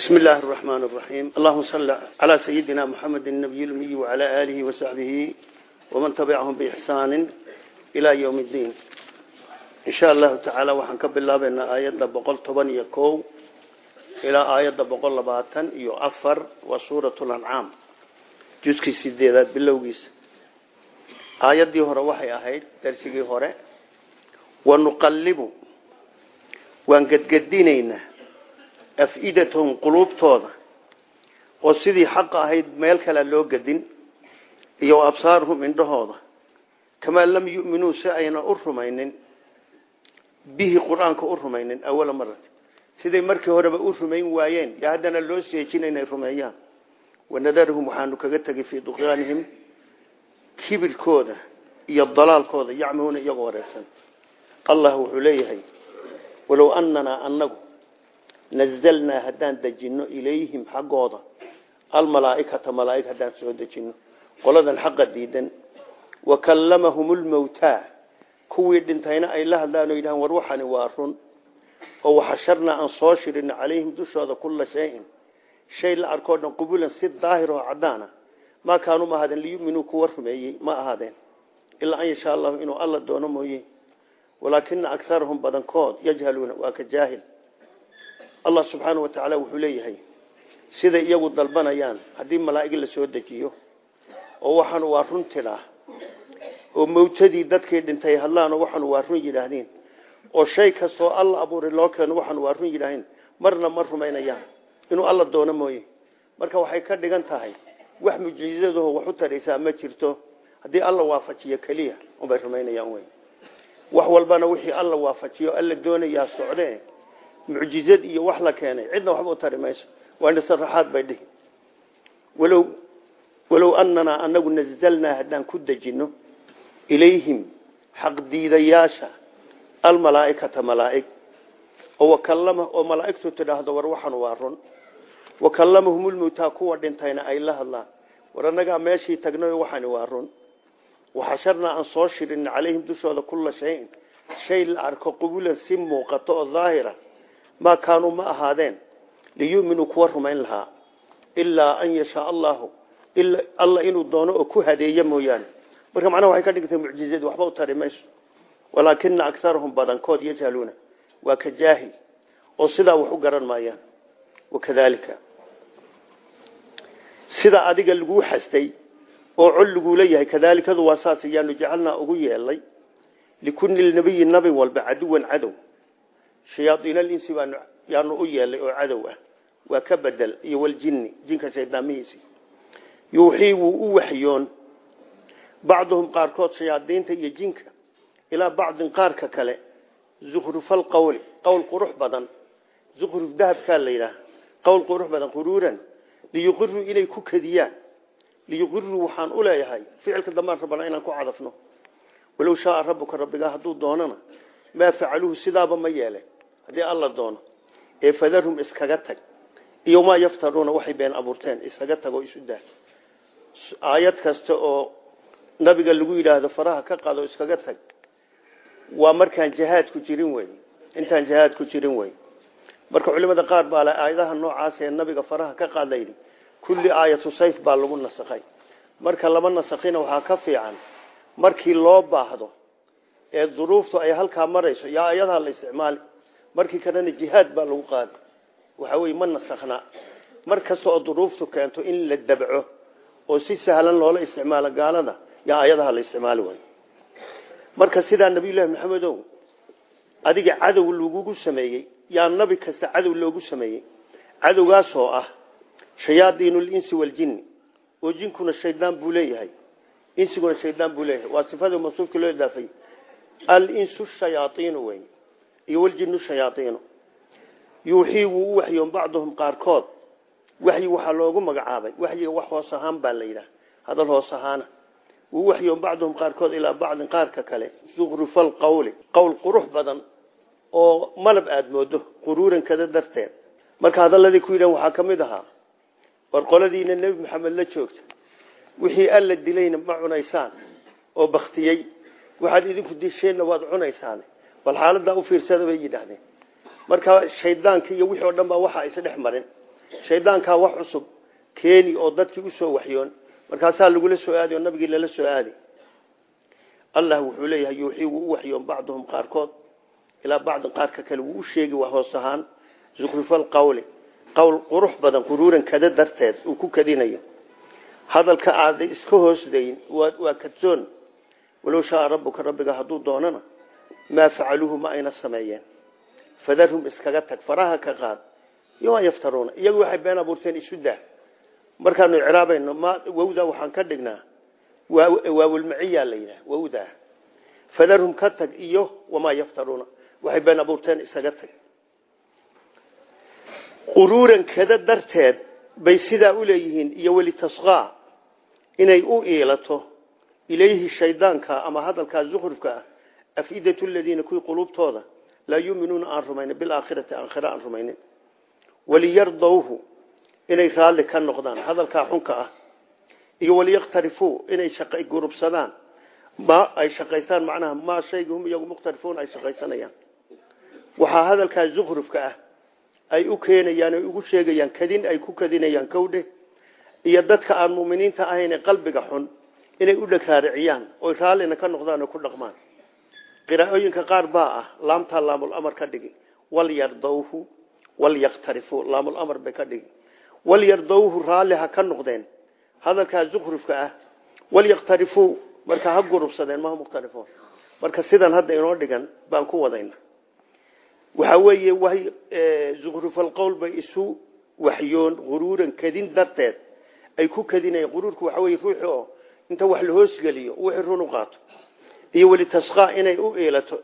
بسم الله الرحمن الرحيم اللهم صل على سيدنا محمد النبي الأمي وعلى آله وصحبه ومن تبعهم بإحسان إلى يوم الدين إن شاء الله تعالى وحنكب الله بأن آيات بقول طبان يكو إلى آيات بقول لباتن يؤفر وسورة الأنعام جزء سيدات باللوغيس آيات دي هره وحي أهيد درسي هره ونقلب وانقدقدينينا af-idatahum quluubtooda oo sidii xaqa ahayd meel kale loo gadin iyo absaaruhum indhahooda kamaa lam yu'minuu si ayna u rumaynin bihi qur'aanka u rumaynin awala marati siday markii horeba u rumayn waayeen yo haddana loo seejina inay rumeeyaan. Wanadarhum waxaanu kaga tegay fii duqyaanihim kibirkooda iyo dalaalkooda yacmahuuna iyagoo wareersan allah wuxuu leeyahay walow ananaa anagu nazalnaa haddaan dejinno ilayhim xaggooda. Almalaaikata malaaig haddaan soo dejinno. Qoladan xaqa diidan. Wa kallamahum lmawtaa kuwii dhintayna ay la hadlaan o yidhahaan war waxani waa run. Oo waxasharnaa aan soo shirino calayhim dushooda kulla shayin. Shay la arkoo dhan qubulan si daahir oo caddaana. Maa kaanuu ma ahaadeen liyuminuu kuwa rumeeyey ma ahaadeen. Ilaa an yashaa allahu alla doono mooye. Walaakina akarahum badankood yajhaluuna allah subxaanau watacaala wuxuu leeyahay siday iyagu dalbanayaan haddii malaa'ig la soo dejiyo oo waxaan waa run tidhaa oo mawtadii dadkii dhintay hadlaan oo waxaan waa run yidhaahdeen oo shay kastoo alla abuuray loo keeno waxaan waa run yidhaahdeen marna ma rumaynayaan. Inuu alla doono mooye. Marka waxay ka dhigan tahay wax mucjizadaho wax u taraysaa ma jirto. Haddii alla waafajiyo keliya unbay rumaynayaan wey wax walbana wixii alla waafajiyo alla doonayaa socdee mucjizad iyo wax la keenay. Cidna waxba u tari mayso. Waa nasaraxaad bay dhihi. Walow walow ananaa anagu nazalnaa haddaan ku dejinno ilayhim xaqdiidayaasha almalaaikata malaaig. Oo wakallama oo malaaigtu tidhaahdo war waxan waa run. Wakallamahum lmawtaa kuwa dhintayna ay la hadlaan. War annagaa meeshii tagnay waxani waa run. Waxasharnaa aan soo shirin calayhim dushooda kulla shayin. Shay la arko qubulan si muuqato oo daahira maa kaanuu ma ahaadeen liyuminuu kuwa rumayn lahaa ilaa an yashaa allahu alla inuu doono oo ku hadeeyo mooyaane. Marka macnaha waxay ka dhigtay mucjizadii waxba u tari mayso. Walaakina akarahum badankood yajhaluuna waa ka jaahil oo sidaa wax u garan maayaan. Wakadalika sida adiga laguu xastay oo col lagula yahay kadaalikadu waa shayaaiinalinsi baan yaanu u yeelay oo cadow ah. Waa ka bedel iyo waljinni jinka shaydaamihiisi yuuxii wuu u waxyoon bacduhum qaarkood shayaadiinta iyo jinka ilaa bacdin qaarka kale zukrufalqawli qowl qurux badan. Zukruf dahabkaa la yidhaah qowl qurux badan quruuran. Liyuqiruu inay ku kadiyaan liyuqiruu waxaan u leeyahay ficilka rabana rabbigaa hadduu doonana maa facaluuhu sidaaba ma yeelen haddii alla doono ee fadarhum iskaga tag iyo maa yaftaruuna waxay been abuurteen iskaga tagoo isu daa aayad kasta oo nabiga lagu yidhaahdo faraha ka qaado iskaga tag waa markaan jihaad ku jirin wey intaan jihaad ku jirin wey marka culimada qaar baa le aayadaha noocaas ee nabiga faraha ka qaad layidhi kulli aayatu sayf baa lagu nasakhay. Marka lama nasakhina waxaa ka markii loo baahdo ee duruuftu ay halkaa marayso yaa ayadaha la isticmaali. Markii kalena jihaad baa lagu qaadi. Waxa weye ma nasakhna mar oo duruuftu keento in la dabco oo si sahlan loola isticmaalo gaalada yaa ayadaha la isticmaali way marka sidaa nabiyullaahi maxamedow adiga cadow lagugu sameeyey yaa nabi kasta cadow loogu sameeyey cadowgaasoo ah shayaadiinulinsi waljinni oo jinkuna shaydaan buu insiguna shaydaan buu waa sifada masuufka loo idaafay alinsu shayaaiinu wey iyo waljinu shayaaiinu yuuxii wuu u waxyoon bacduhum qaarkood. Waxyi waxaa loogu magacaabay. Waxyiga wax hoos ahaan baa la yidhaah hadal hoos ahaana. Wuu waxyoon bacduhum qaarkood ilaa bacdin qaarka kale. Zukrufal qawli. Qowl qurux badan oo malab aada moodo quruuran kada darteed. Marka hadaladii ku yidhahan waxaa ka mid ahaa war qoladiina nebi maxamed la joogta wixii alla ma cunaysaan oo waxaad idinku disheenna waad cunaysaan bal xaaladaa u fiirsada bay yidhaahdeen. Marka shaydaanka iyo wixii oo dhan baa waxa is dhex marin. Shaydaankaa wax cusub keeni oo dadkii u soo waxyoon markaasaa lagula soo aaday oo nabigii lala soo aaday allah wuxuu leeyahay yuuxii wuu u waxyoon bacduhum qaarkood. Ilaa bacdin qaarka kale wuu u sheegi waa hoos ahaan. Zukrufal qawli qowl qurux badan quruuran kada darteed uu ku kadinayo. Hadalka aaday iska hoosdayn waa kadsoon walow shaaa rabbuka rabbiga hadduu doonana maa facaluuhu ma ayna sameeyeen fadarhum iskaga tag faraha ka qaad iyo waa yaftaruuna iyagu waxay been abuurteen isu dah markaanu icraabayno ma wawda waxaan ka dhignaa waawilmaciyaa la yidhaha wawda fadarhum ka tag iyo wamaa yaftaruuna waxay been abuurteen isaga tag quruuran kada darteed ilayhi shaydaanka ama hadalkaa zukrufka ah afidatu ladiina kuwii quluubtooda laa yuuminuuna aan rumaynin bilaakhirati aakhira aan rumaynin waliyardawhu inay raalli ka noqdaan hadalkaa xunka ah iyo waliyaktarifuu inay gurubsadaan ma ay shaqaystaan macnaha maa shayga hum iyagu mukhtarifuun ay shaqaysanayaan waxaa hadalkaa zukrufka ah ay u keenayaan ay ugu sheegayaan kadin ay ku kadinayaan kowdhe iyo dadka aan muminiinta ahayn qalbiga xun inay u dhagraariciyaan oy raallina ka noqdaan ku dhaqmaan. Qiraa'ooyinka qaar baa ah laamtaa laamul amar ka dhigi walyardawhu walyaktarifuu laamul amar bay ka dhigi. Walyardawhu raalli ha ka noqdeen hadalkaa zukrufka ah walyaktarifuu marka ha gurubsadeen maha mukhtarifuun marka sidan hadda inoo dhigan baan ku wadayna waxaa weeye way zukrufalqowl bay isu waxyoon quruuran kadin darteed. Ay ku kadinayaan quruurku waxa weye ruuxi oo inta wax la hoosgeliyo wixii run u qaato iyo welitasqaa inay u iilato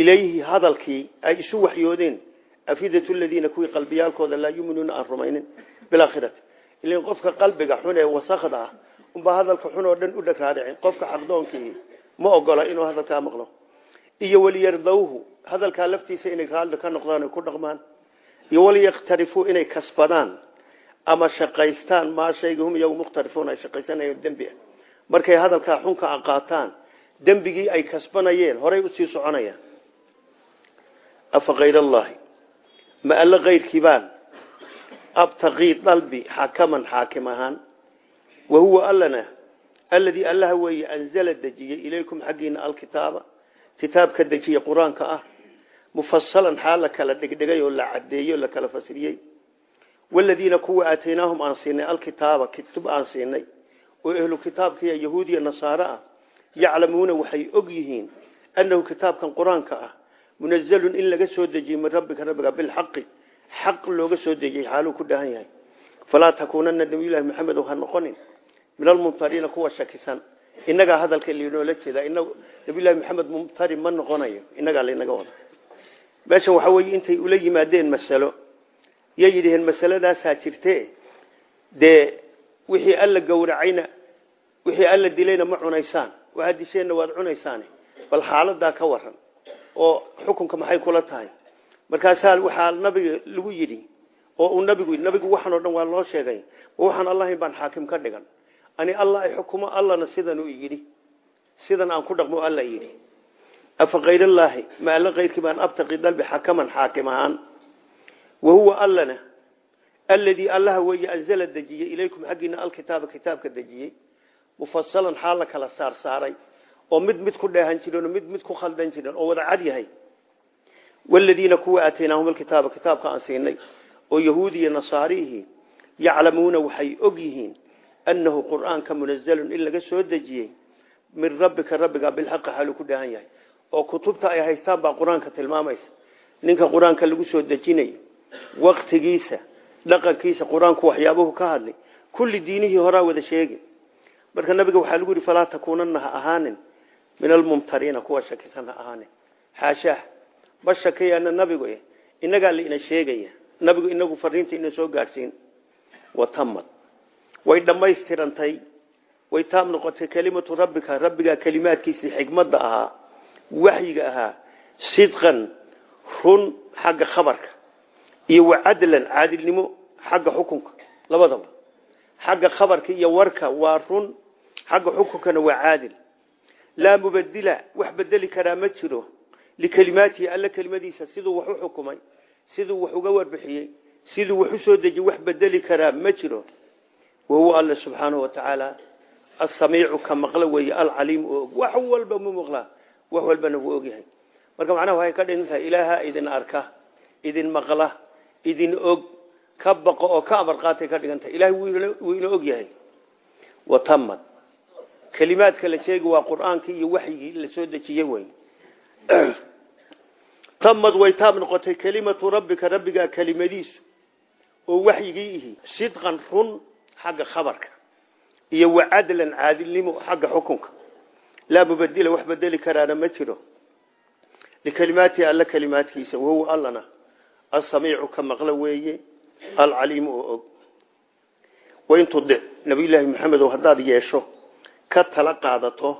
ilayhi hadalkii ay isu waxyoodeen afidatu ladiina kuwii qalbiyaalkooda laa yuminuuna aan rumaynin bilaakhirati. Ilan qofka qalbiga xun ee wasakda ah unbaa hadalka xun oo dhan u dhagraaricin qofka xaqdoonkii ma ogola inuu hadalkaa maqlo. Iyo waliyardawhu hadalkaa laftiisa inay raalli ka noqdaan ku dhaqmaan. Iyo waliyaktarifuu inay kasbadaan ama shaqaystaan maa shayga hum iyagu mukhtarifuun ay shaqaysanayeen dembi. Ah markay hadalkaa xunka a qaataan dembigii ay kasbanayeen horay u sii soconayaan. Afa kayr allahi ma alla kayrkii baan? Abtaqii dalbi xakaman xaakim ahaan. Wa huwa allana alladii allaha weeye anzala dejiyey ilaykum xaggiina alkitaaba. Kitaabka dejiye qur'aanka ah. Mufasalan xaal la kala dhigdhigay oo la cadeeyo la kala fasiriyey waladiina kuwa aataynaahum aan siinay alkitaaba kitub aan siinay oo ehlu kitaabkiiya yahuudiya nasaare ah yaclamuuna waxay og yihiin annahu kitaabkan qur'aanka ah munazalun in laga soo dejiyey min rabbika rabbiga bilxaqi xaq looga soo dejiyey xaaluu ku dhahan yahay falaa takuunana nabiyullahi maxamed ha noqonin min almumtariina kuwa shakisan inagaa hadalka linoola jeeda nabiyullahi maxamed mumtari ma noqonayo inagaa laynaga wada meeshan waxaa weeye intay ula yimaadeen yay yidhaheen masaladaasaa jirte. Dee wixii alla gowracayna wixii alla dilayna ma cunaysaan. Waxaad disheenna waad cunaysaane. Bal xaaladaa ka waran oo xukunka maxay kula tahay? Markaasaa waxaa nabiga lagu yidhi oo uu nabigu nabigu waxaan oo dhan waa loo sheegay waxaan allahayn baan xaakim ka dhigan. Ani allah ay xukumo allana sidan uu yidhi. Sidan aan ku dhaqmo alla yidhi. Afa kayrallaahi ma alla kayrkii baan abtaqi dalbi xakaman xaakim wa huwa allana alladii allaha weeye anzala dejiyey ilaykum xaggiina alkitaaba kitaabka dejiyey mufasalan xaal la kala saar saaray oo mid mid ku dheehan jiren oo mid mid ku khaldan jiren oo wada cad yahay. Waladiina kuwa aataynaahum alkitaaba kitaabka aan siinay oo yahuudiya nasaarihi yaclamuuna waxay og yihiin annahu qur'aanka munazalun in laga soo dejiyey min rabbika rabbiga bilxaqi xaaluu ku waktigiisa dhaqankiisa qur'aanku waxyaabuhu ka hadlay. Kulli diinihii horaa wada sheegi marka nabiga waxaa lagu yihi falaa takuunana ha ahaanin min almumtariina kuwa shakisan ha ahaanin. Xaashaah ma shakiyaana nabigu inagaa laina sheegaya. Nabigu inagu fariinta ina soo gaadhsiin. Watamad way dhammaystirantay. Way taam noqotay kelimatu rabbika. Rabbigaa kelimaadkiisii xikmadda ahaa waxyiga ahaa sidqan run xagga khabarka iyo wacadlan caadilnimo xagga xukunka labadaba. Xagga khabarka iyo warka waa run xagga xukunkana waa caadil. Laa mubadila wax bedeli karaa ma jiro. Likelimaatihi alla kelimadiisa siduu wax u xukumay siduu wax uga warbixiyey siduu wax u soo deji wax bedeli karaa ma jiro. Wahuwa alle subxaanahu watacaala asamiicu ka maqlo weeye alcaliimu oo og. Wax walba mu maqlaa wax walbana wuu ogyahay marka macnaha waxay ka dhigan tahay ilaaha idin arka idin maqla idin og ka baqo oo ka amar qaatay ka dhigan tahay ilahay wuu ina og yahay. Watamad kelimaadka la sheegi waa qur'aankii iyo waxyigii la soo dejiyey wey tamad way taab noqotay kelimatu rabbika rabbigaa kelimadiisu oo waxyigii sidqan run xagga khabarka. Iyo wacadlan caadilnimo xagga xukunka. Laa mubadila wax bedeli karaana ma jiro. Likelimaatihi alla kelimaadkiisa wahuwa allana asamiicu ka maqlo weeye alcaliimu oo og. Wain tudic nabiyulaahi maxamedow haddaad yeesho ka tala qaadato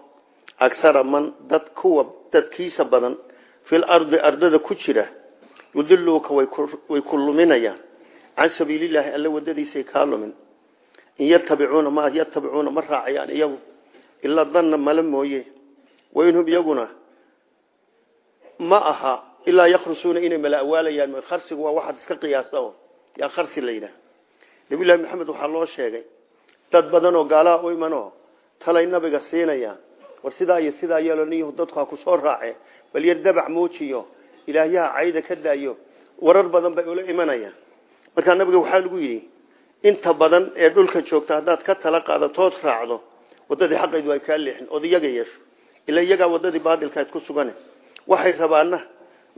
aghara man dad kuwa dadkiisa badan fil ardi ardada ku jira yudiluuka way ku luminayaan. Can sabiililaahi alla wadadiisay kaa lumin. In yatabicuuna ma yatabicuuna ma raacayaan iyagu. Ilaa danna mala mooye. Wainhum iyaguna ma aha ilaa yakhrusuuna inay mala awaalayaan kharsigu waa waxaad iska qiyaasta yaa kharsi la yidhaah. Nabiyullaahi maxamed waxaa loo sheegay dad badan oo gaalaha u imanoo talay nabiga siinaya war sidaa iyo sidaa yeelo niyahu dadku ha ku soo raace bal yar dabac muujiyo ilaahyaha cayda ka daayo warar badan bay ula imanayaan. Markaa nabiga waxaa lagu yidhi inta badan ee dhulka joogta haddaad ka tala qaadatood raacdo wadadii xaqaydu ay kaa leexin ood iyaga yeesho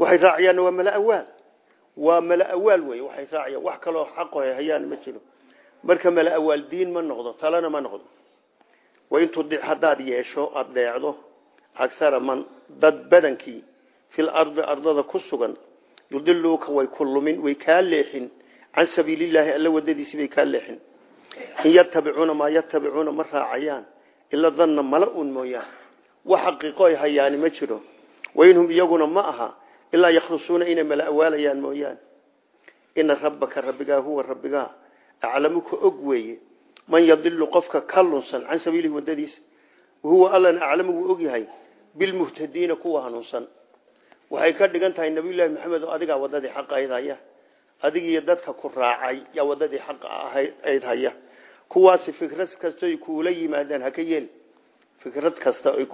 waxay raacayaanna waa mala awaal. Waa mala awaal wey waxay raacayaan wax kaloo xaqo hayaan ma jiro. Marka mala awaal diin ma noqdo talana ma noqdo. Wain tudic haddaad yeesho aada deecdo agsara man dad badankii fil ardi ardada ku sugan yudiluuka way ku way kaa leexin. Can sabiilillaahi alla wadadiisii bay kaa leexin. In yatabicuuna maa ma raacayaan ila danna mala un mooyaan. Wax xaqiiqo ay hayaani ma jiro. Wainhum iyaguna ma aha ilaa yakhrusuuna inay mala awaalayaan mooyaane. Ina rabbaka rabbigaa huwa rabbigaa. Aclamu ka og weeye. Man yadilu qofka ka lunsan can sabiilihi wadadiisa wahuwa allana aclamu wuu og yahay bilmuhtadiina kuwa hanuunsan. Waxay ka dhigan tahay nabiyullaahi maxamed oo adigaa wadadii xaqa ayd haya. Adigiiyo dadka ku raacay yaa wadadii xaqa ayd haya. Kuwaasi fikrad kasta ay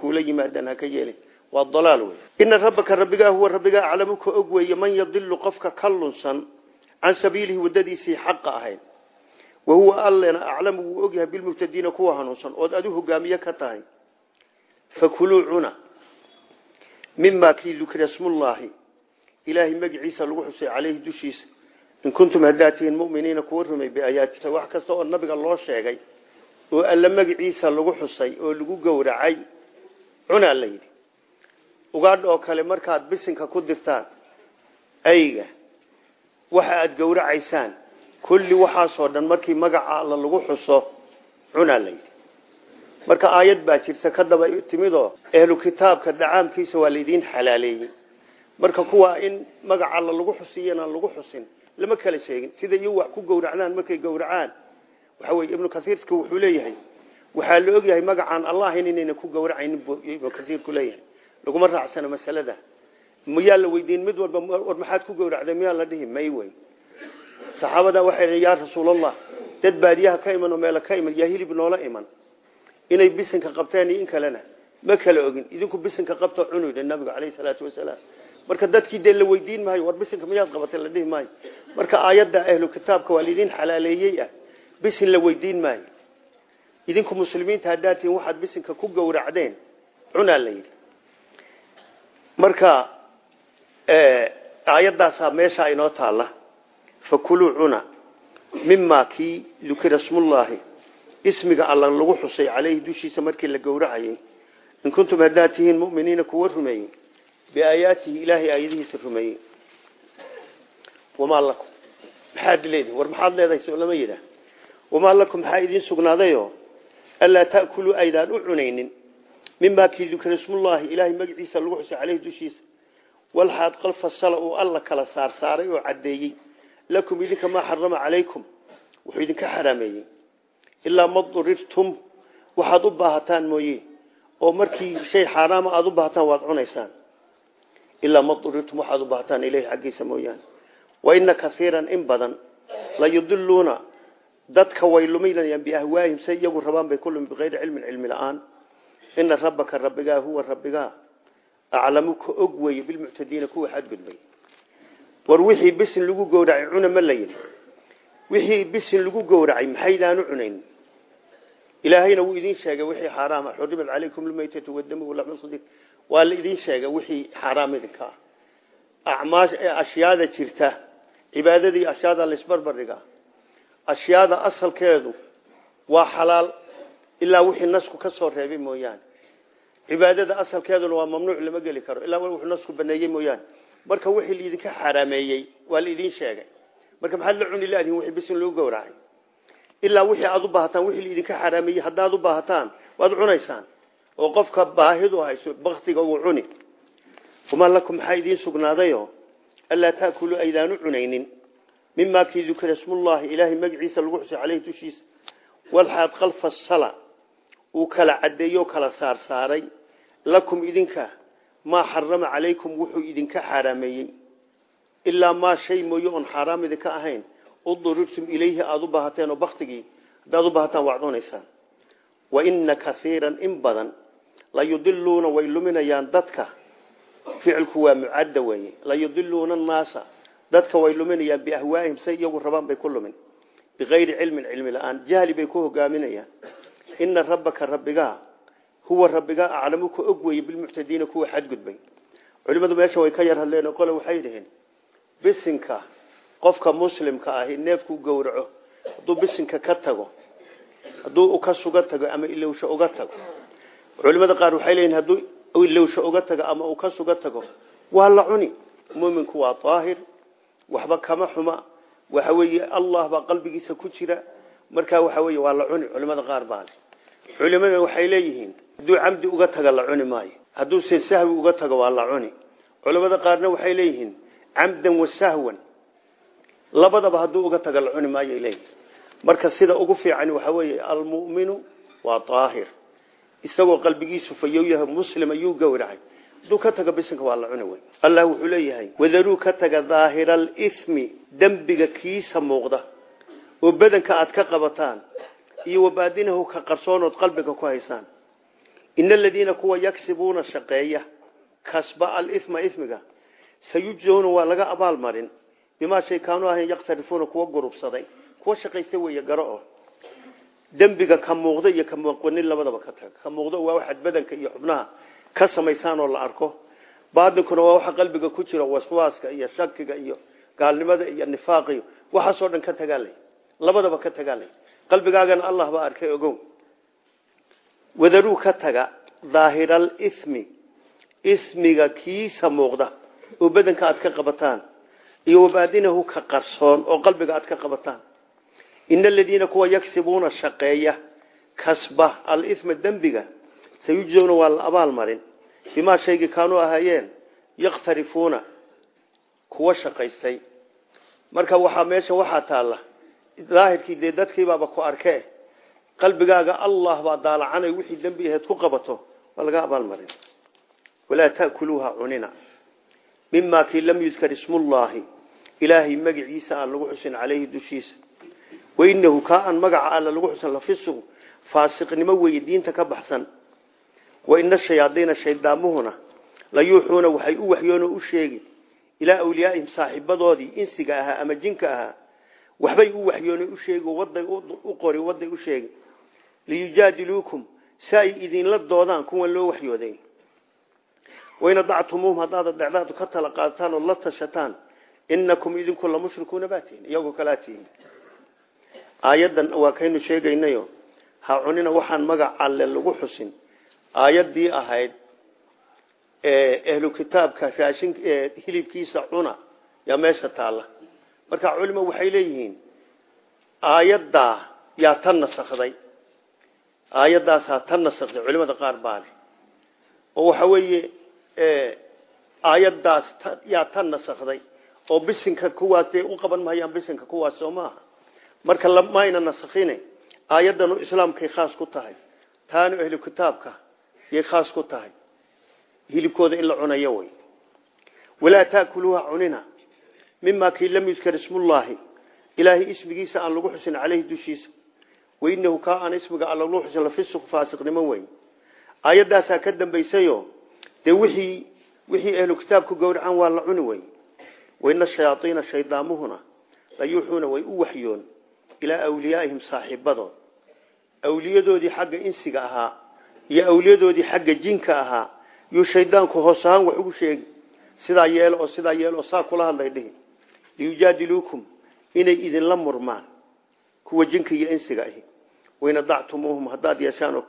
waa dalaal wey ina rabbaka rabbigaa huwa rabbigaa aclamu ka og weeye man yadilu qofka ka lunsan can sabiilihi wadadiisii xaqa ahayd wahuwa allena aclamu wuu og yahay bilmuhtadiina kuwa hanuunsan ood adu hogaamiye ka tahay. Fakuluu cuna mima kii dukira smullaahi ilaahay magiciisa lagu xusay caleyhi dushiisa. In kuntum haddaad tihiin muminiina kuwa rumay biaayaatika wax kasta oo nabiga loo sheegay oo alla magiciisa lagu xusay oo lagu gowracay cunaa ugaadh oo kale markaad bisinka ku dirtaan ayga waxa aada gowracaysaan kulli waxaasoo dhan markii magaca alla lagu xuso cunaa la yidhi. Marka aayad baa jirta ka daba timidoo ehlu kitaabka dacaamkiisa waa laydiin xalaaleeyey. Marka kuwa in magaca alla lagu xusiyana lagu xusin lama kala sheegin. Sida iyo wax ku gowracdaan markay gowracaan waxa weye ibnu kasiirka wuxuu leeyahay waxaa la ogyahay magacaan allahin inayna ku gowracaynin buu ibnu kasiirku leeyahay laguma raacsano masalada. Miyaa la weydiin mid walba war maxaad ku gowracday? Miyaa la dhihi may wey saxaabada waxay yaa rasuulallah dad baadiyaha ka iman oo ka iman yaa hilib noola iman. Inay bisinka qabteen in kalena ma kala ogin. Idinku bisinka qabto cunu yidhi nabigu calayhi salaatu wasalaam. Marka dadkii dee la weydiin maayo war bisinka miyaad qabatay? La dhihi maayo. Marka aayadda ahlu kitaabka waa laidin ah. Bisin la weydiin maayo. Idinku muslimiinta haddaad waxaad bisinka ku gowracdeen cunaa la yidhi marka aayaddaasaa meeshaa inoo taalla fakuluu cuna mimaa kii dukira smullaahi ismiga alla lagu xusay caleyhi dushiisa markii la gowracayay. In kuntum haddaad tihiin muminiina kuwa rumeeyey biaayaatihi ilaahay aayadihiisa rumeeyey. Wamaa lakum maxaad leedihin war maxaad leedahay soo lama lakum maxaa idiin sugnaadayoo anlaa ta'kuluu aydaan u cunaynin mimaa kii dukira smullaahi ilaahay magaciisa lagu xusay caleyhi dushiisa. Walxaad qal fasala uu alla kala saarsaaray oo caddeeyey. Lakum idinka maa xarama calaykum. Wuxuu idinka xaraameeyey. Ilaa ma durirtum. Waxaad u baahataan mooye. Oo markii shay xaaraama aada u baahataan waad cunaysaan. Ilaa ma durirtum. Waxaad u baahataan ileyhi xaggiisa mooyaane. Wa ina kaiiran in badan layudiluuna dadka way luminayaan biahwaahim say iyagu rabaan ina rabbaka rabbigaa huwa rabbigaa aclamu ka og weeye bilmuctadiina kuwa xadgudbay war wixii bisin lagu gowracay cuna ma la yidhi wixii bisin lagu gowracay maxaydaanu cunayn ilaahayna wuu idin sheegay wixii xaaraama xurimat calaykum lmaytatu wadamu walaxmulkhindiir waa la idin sheegay wixii xaaraam idinka ah acmaash ashyaada jirta cibaadadii ashyaada laisbarbar dhigaa ashyaada asalkeedu waa xalaal ilaa wixii nasku ka cibaadada asalkeeduna waa mamnuuc lama geli karo ilaa wuxuu nasku baneeyey mooyaane. Marka wixii laidinka xaraameeyey waa la idin sheegay. Marka maxaad la cuni laadihin wixii bisin lagu gowracay? Ilaa wixii aad u baahataan wixii laidinka xaraameeyey haddaad u baahataan waad cunaysaan. Oo qofka baahidu hayso baktiga uu cuni. Wamaa lakum maxaa idiin sugnaadayo anlaa taakulu aydaanu cunaynin. Mimaa kii dukira smullahi ilaahay magaciisa lagu xusay caleyhi dushiisa. Walxaad kalfa sala uu kala cadeeyo kala saarsaaray. Lakum idinka maa xarama calaykum wuxuu idinka xaaraameeyey. Ilaa maa shay mooye oon xaaraam idinka ahayn udurirtum ilayhi aada u baahateen oo baktigii haddaad u baahataan waad cunaysaan. Wa ina kaiiran in badan layudiluuna way luminayaan dadka. Ficilku waa mucadda weeye. Layudiluuna annaasa dadka way luminayaan biahwaahim say iyagu rabaan bay ku lumin. Bikayri cilmin cilmi la'aan. Jahli bay ku hogaaminayaan ina rabbaka rabbigaa huwa rabbigaa aclamu ka og weeye bilmuctadiina kuwa xadgudbay culimadu meesha way ka yar hadleen qole waxay dhaheen bisinka qofka muslimka ahi neefkuu gowraco hadduu bisinka ka tago hadduu ka suga tago ama ilowsho uga tago culimada qaar waxay leeyihiin hadduu ilowsho uga tago ama uu ka suga tago waa la cuni muminku waa daahir waxba kama xuma waxa weeye le culimada waxay leeyihiin hadduu camdi uga taga la cuni maayo. Hadduu se sahwi uga tago waa la cuni. Culimada qaarna waxay leeyihiin camdan wa sahwan. Labadaba hadduu uga taga la cuni maayo leeyihiin marka sida ugu fiican waxa weeye almu'minu waa daahir isagoo qalbigiisu fayow yahay muslim ayuu gowracay. Hadduu ka taga bisinka waa la cuni wey allah wuxuu leeyahay wadaruu ka taga daahira alismi dembiga kiisa muuqda. Oo badanka aad ka qabataan iyo wabaadinahu ka qarsoonood qalbiga ku haysaan. Ina aladiina kuwa yagsibuuna shaqeeya kasba alima ismiga sayujzawna waa laga abaalmarin bimaa shay kaanuu ahayn yaktarifuuna kuwa gurubsaday kuwa shaqaysta weeye garo oo. Dembiga ka muuqda iyo ka muuqanin labadaba ka taga ka muuqda waa waxaad badanka iyo xubnaha ka samaysaan oo la arko. Baadinkuna waa waxa qalbiga ku jira waswaaska iyo shakiga iyo gaalnimada ka qalbigaagana allah baa arkay ogow. Wadaruu ka taga daahiral ismi. Ismiga kiisa muuqda. Oo badanka aad ka qabataan. Iyo wabaadinahu ka qarsoon oo qalbiga aad ka qabataan. Ina aladiina kuwa yagsibuuna shaqeeya. Kasba alisma dembiga sayujzawna waa la abaal marin. Bimaa shaygii kaanuu ahaayeen. Yakhtarifuuna kuwa shaqaystay. Marka waxaa meesha waxaa taalla daahirkii dee dadkiibaaba ku arkee qalbigaaga allah baa daalacanay wixii dembi aheed ku qabato waa laga abaalmarin walaa taakuluuha cunina mimaa kii lam yudkar ismullaahi ilaahay magaciisa aan lagu xusin caleyhi dushiisa. Wainahu kaa aan magaca alla lagu xusin lafisuq faasiqnimo weeye diinta ka baxsan. Waina shayaadiina shaydaamuhuna la yuuxuuna waxay u waxyoonoo u sheegi ilaa awliyaaihim saaxiibadoodii insiga ahaa ama jinka ahaa waxbay u waxyoonay u sheegi waday u qori waday u sheegi liyujaadiluukum si ay idinla doodaan kuwan loo waxyooday. Wain adactumuuhum haddaad dhecdaadu ka tala qaadataan oo la tashataan inakum idinku la mushrikuuna baa tihin iyagoo kalaa tihin waa kaynu sheegaynayo ha cunina waxaan magac alle lagu xusin. Aayaddii ahayd ehlu kitaabka raashin hilibkiisa cuna yaa meesha taalla marka culimo waxay leeyihiin aayaddaa yaa tan nasakday. Aayaddaasaa tan nasakday culimada qaar baa leh. Oo waxa weeye aayaddaas yaa tan nasakday. Oo bisinka kuwaas dee u qaban mahayaan bisinka kuwaas soo maaha. Marka mayna nasakhine aayaddanu islaamkay khaas ku tahay. Taanu ahlu kitaabka yay khaas ku tahay. Hilibkooda in la cunayo way. Walaa taakuluuha cunina mimaa kii lam yudkar ismullaahi. Ilaahay ismigiisa aan lagu xusin caleyhi dushiisa. Wainahu kaa aan ismiga aan lagu xusin lafisuq faasiqnimo weyn. Aayaddaasaa ka dambaysayo dee wixii wixii ahlu kitaabku gowracan waa la cuni wey waina shayaaiina shaydaamuhuna layuuxuuna way u waxyoon ilaa awliyaaihim saaxiibadood awliyadoodii xagga insiga ahaa iyo awliyadoodii xagga jinka ahaa yuu shaydaanku hoos ahaan wax ugu sheegi. Sidaa yeelo oo sidaa yeelo oo saa kula liyujaadiluukum inay idinla murmaan. Kuwa jinka iyo insiga ahi. Wain adactumuuhum haddaad yeeshaan oo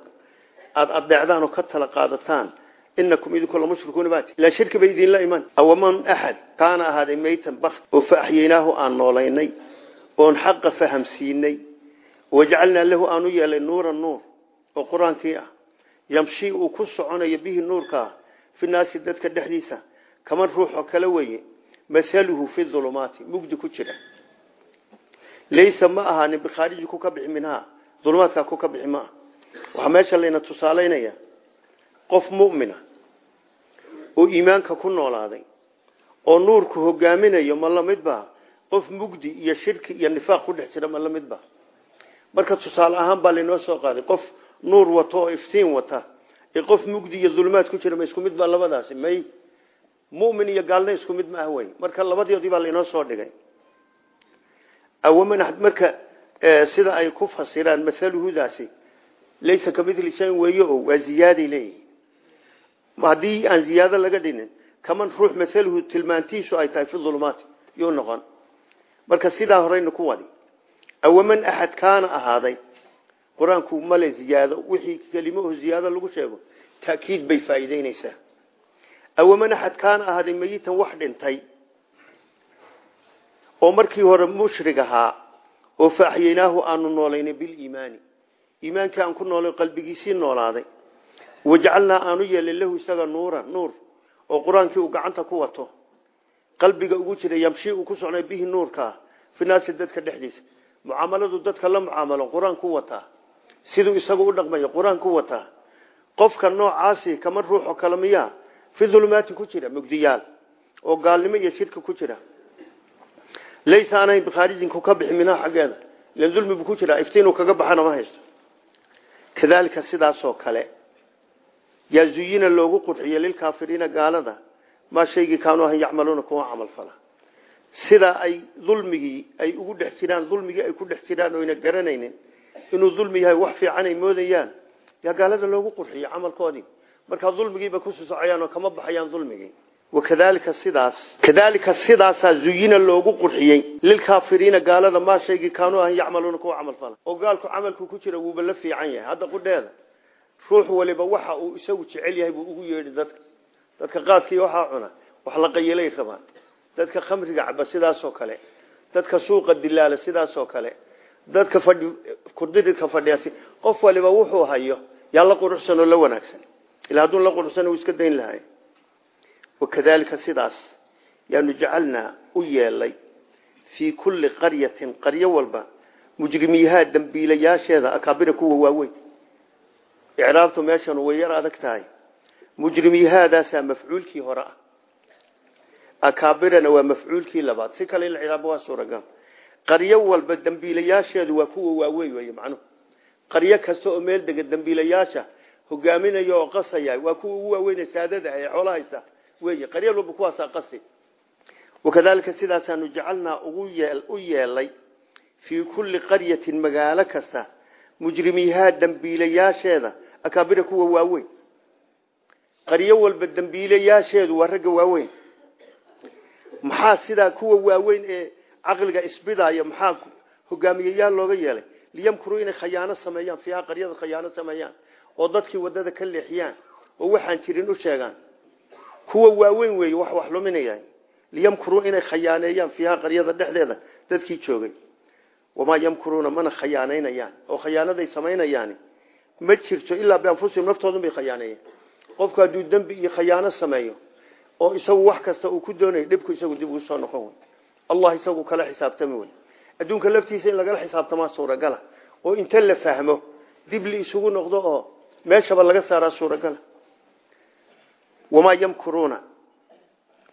aada adeecdaan oo ka tala qaadataan inakum idinku lamushrikuuna baati ilaa shirki bay idinla iman. Awaman axad kaana ahaaday maytan bakt oo fa axyaynaahu aan noolaynay oon xaqa fahamsiinay wajacalnaa lahu aan u yeelay nuuran nuur oo qur'aankii ah. Yamshii uu ku soconayo bihi nuurkaa dadka dhexdiisa kaman ruuxoo kale weeye mathaluhu fi ulumaati mugdi ku jira. Laysa ma ahaanin bikhaariji ku ka bixi minhaa ulumaadkaa ku ka bixi maaha waxaa meesha layna tusaalaynaya qof mu'mina oo iimaanka ku noolaaday oo nuurku hogaaminayo ma la midba qof mugdi iyo shirki iyo nifaaq ku dhex jira ma la midba marka tusaale ahaan baa laynoo soo qaaday qof nuur wato oo iftiin wata ee qof mugdi iyo dulmaad ku jira ma isku mid labadaasi? May mu'min iyo gaalna isku mid ma ah wey. Marka labadoodii baa laynoo soo dhigay. Awaman marka sida ay ku fasiraan mathaluhudaasi laysa kamidli shayin weeye oo waa ziyaaday leeyihiin haddii aan ziyaado laga dhinin kaman ruux mathaluhu tilmaantiisu ay tahay fi ulumaati yuu noqon. Marka sidaa horeyna ku wadi. Awaman axad kaana ahaaday qur'aanku male ziyaado wixii kelimohu ziyaado lagu sheego ta'kiid bay faa'iideyneysaa awaman axad kaana ahaaday mayitan wax dhintay oo markii hore mushrig ahaa oo faaxyeynaahu aanu noolaynay biliimaani iimaankii aan ku noolay qalbigiisii noolaaday. Wajacalnaa aanu yeelay lahu isaga nuuran nuur oo qur'aankii uu gacanta ku wato. Qalbiga ugu jira yamshii uu ku socnay bihi nuurkaa finaasi dadka dhexdiisa. Mucaamaladu dadka la mucaamalo qur'aan ku wataa siduu isagu u dhaqmayo qur'aan ku wataa qofka noocaasi kama ruuxo fi dulumaati ku jira mugdiyaal oo gaalnimo iyo shirki ku jira laysa anayn bikhaarijinku ka bixi minhaa xaggeeda ilan dulmi buu ku jiraa iftiinuu kaga baxana ma haysto kadaalika sidaasoo kale yaa zuyina loogu qurxiye lilkaafiriina gaalada maa shaygii kaanuu ahan yacmaluuna kuwa camal fala sida ay dulmigii ay ugu dhex jiraan dulmigii ay ku dhex jiraan oyna garanaynin inuu dulmi yahay wax fiican ay moodayaan yaa gaalada loogu qurxiye camalkoodii markaa dulmigiiba ku susocayaan oo kama baxayaan dulmigii wakadalika sidaas kadalika sidaasaa zuyina loogu qurxiyey lilkaafiriina gaalada maa shaygii kaanuu ahan yacmaluuna kuwa camal fala. Oo gaalku camalku ku jira wuuba la fiican yahay. Hadda qudheeda ruux waliba waxa uu isagu jecel yahay buu ugu yeedhi dadka. Dadka qaadkii waxaa cuna wax la qayilay rabaan. Dadka khamriga caba sidaasoo kale. Dadka suuqa dilaala sidaasoo kale. Dadka fadhi kurdiridka fadhiyaasi. Qof waliba wuxuu hayo yaa la quruxsan oo la wanaagsan ilaa hadduu la quruxsan uu iska dayn lahay. Wakadalika sidaas yaanu jacalnaa u yeelay fii kulli qaryatin qaryo walba mujrimiyahaa dambiilayaasheeda akaabira kuwa waaweyn. Icraabtu meeshan way yar adag tahay. Mujrimiyahaadaasaa mafcuulkii hore ah. Akaabirana waa mafcuulkii labaad. Si kale in la ciraabo waa suuragal. Qaryo walba dambiilayaasheedu waa kuwa waaweyn wey macnuhu. Qaryo kasta oo meel dega dambiilayaasha hogaaminaya oo qasaya. Waa kuwa ugu waaweyn saadada ee xoolo haysta. Wey qaryo walba kuwaasaa qasi. Wakadalika sidaasaanu jacalnaa ugu yeel u yeelay fii kulli qaryatin magaalo kasta mujrimiyahaa dambiilayaasheeda akaabira kuwa waaweyn. Qaryo walba dambiilayaasheedu waa ragga waaweyn. Maxaa sidaa kuwa waaweyn ee caqliga isbidaya maxaa hogaamiyayaal looga yeelay? Liyamkuruu inay khayaano sameeyaan fiiha qaryada khayaano sameeyaan oo dadkii waddada ka leexiyaan oo waxaan jirin u sheegaan kuwa waaweyn weeye wax wax luminaya liyamkuruu inay khayaaneeyaan fiiha qaryada dhexdeeda dadkii joogay. Wamaa yamkuruuna mana khayaanaynayaan oo khayaanaday samaynayaan ma jirto ilaa bianfusihim naftoodun bay khayaaneeyeen qofku hadduu dembi iyo khayaano sameeyo oo isagu wax kasta uu ku doonayo dhibku isagu dib ugu soo noqon allah isagu kala xisaabtami wey adduunka laftiisa in lagala xisaabtamaa suuragala oo inta la fahmo dib li isugu noqdo oo meeshaba laga saaraa suuragala. Wamaa yamkuruuna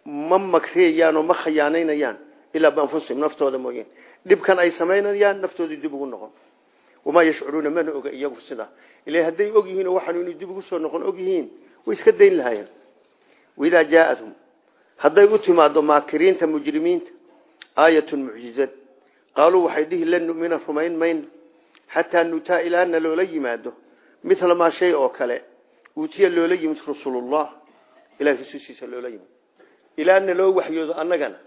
ma makreeyaan oo ma khayaanaynayaan ilaa bianfusihim naftooda mooyeen. Dhibkan ay samaynayaan naftooda dib ugu noqon. Wamaa yashcuruuna mana oga iyagu sidaa. Ila hadday og waxaanu inay dib ugu soo noqon og way iska dayn lahaayeen. Waidaa jaaadhum hadday u timaado maakiriinta mujrimiinta aayatun mucjizad qaaluu waxay dhihi lan numina rumayn mayno xataa nutaa ilaana loola yimaado mila maa shay oo kale uutiya loola yimid rasulullah ilahay rasuulkiisa loola yimid. Ilaana loo waxyoodo annagana.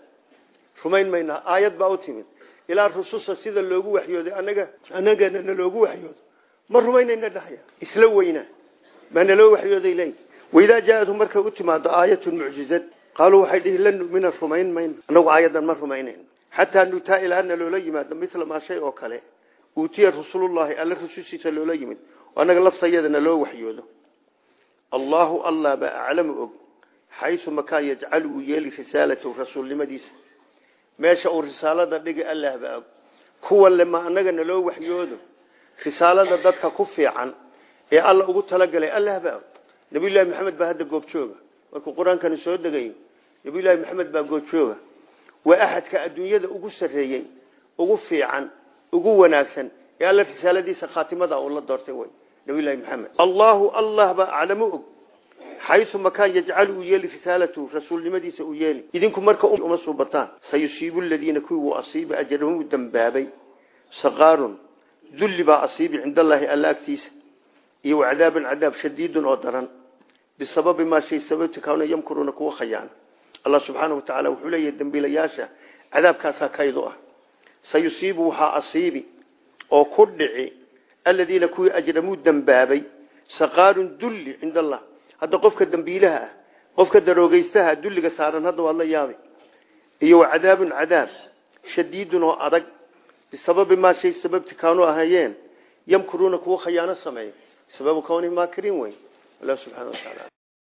Rumayn mayna aayad baa u timid. Ilaa rususa sida loogu waxyooday anaga annagana na loogu waxyoodo. Ma rumaynayna dhahaya isla weyna. Baa naloo waxyooday leey. Waidaa jaaadhum markay u timaado aayatun mucjizad qaaluu waxay dhihi lan numina rumayn mayno annagu aayadan ma rumaynayno xataa nutaa ilaana loola yimaado mila maa shay oo kale uutiya rasuulullahi alla rusushiisa loola yimid oo annaga laftayadana loo waxyoodo. Allahu allah baa aclamu og xaysu makaan yajcalu uu yeeli risaalatahu rasuulnimadiisa. Meesha uu risaalada dhigi allah baa og. Kuwa lema annagana loo waxyoodo risaalada dadka ku fiican ee alla ugu talagalay allah baa og. Nabiyullaahi maxamed baa hadda goobjooga. Markuu qur'aankani soo degayo nabiyullaahi maxamed baa goobjooga. Waa axadka adduunyada ugu sarreeyey ugu fiican ugu wanaagsan ee alla risaaladiisa khaatimada uu la nabiyullahi maxamed allahu allah baa aclamu og. Xaysu makaan yajcalu uu yeeli risaalatahu rasuulnimadiisa uu yeeli idinku marka uma suubataan sayusiibu ladiina kuwii wuu asiiba ajarahum u dambaabay. Saqaarun dulli baa asiibi cinda allaahi alla agtiisa. Iyo wacadaabun cadaab shadiidun oo daran. Bisababi maa shay sababti kaana yamkuruuna kuwa khayaana allah subxaana wa tacaala wuxuu leeyahay ah aladiina kuwii ajramuu dembaabay saqaarun dulli cinda allah hadda qofka dembiilaha ah qofka daroogeystaha dulliga saaran hadda waad la yaabi iyo wacadaabun cadaab shadiidun oo adag. Bisababi maa shay sababti kaanuu ahayeen yamkuruuna kuwa khayaano sameeya sababu kawnihi maakiriin wey allah subxana wa tacaala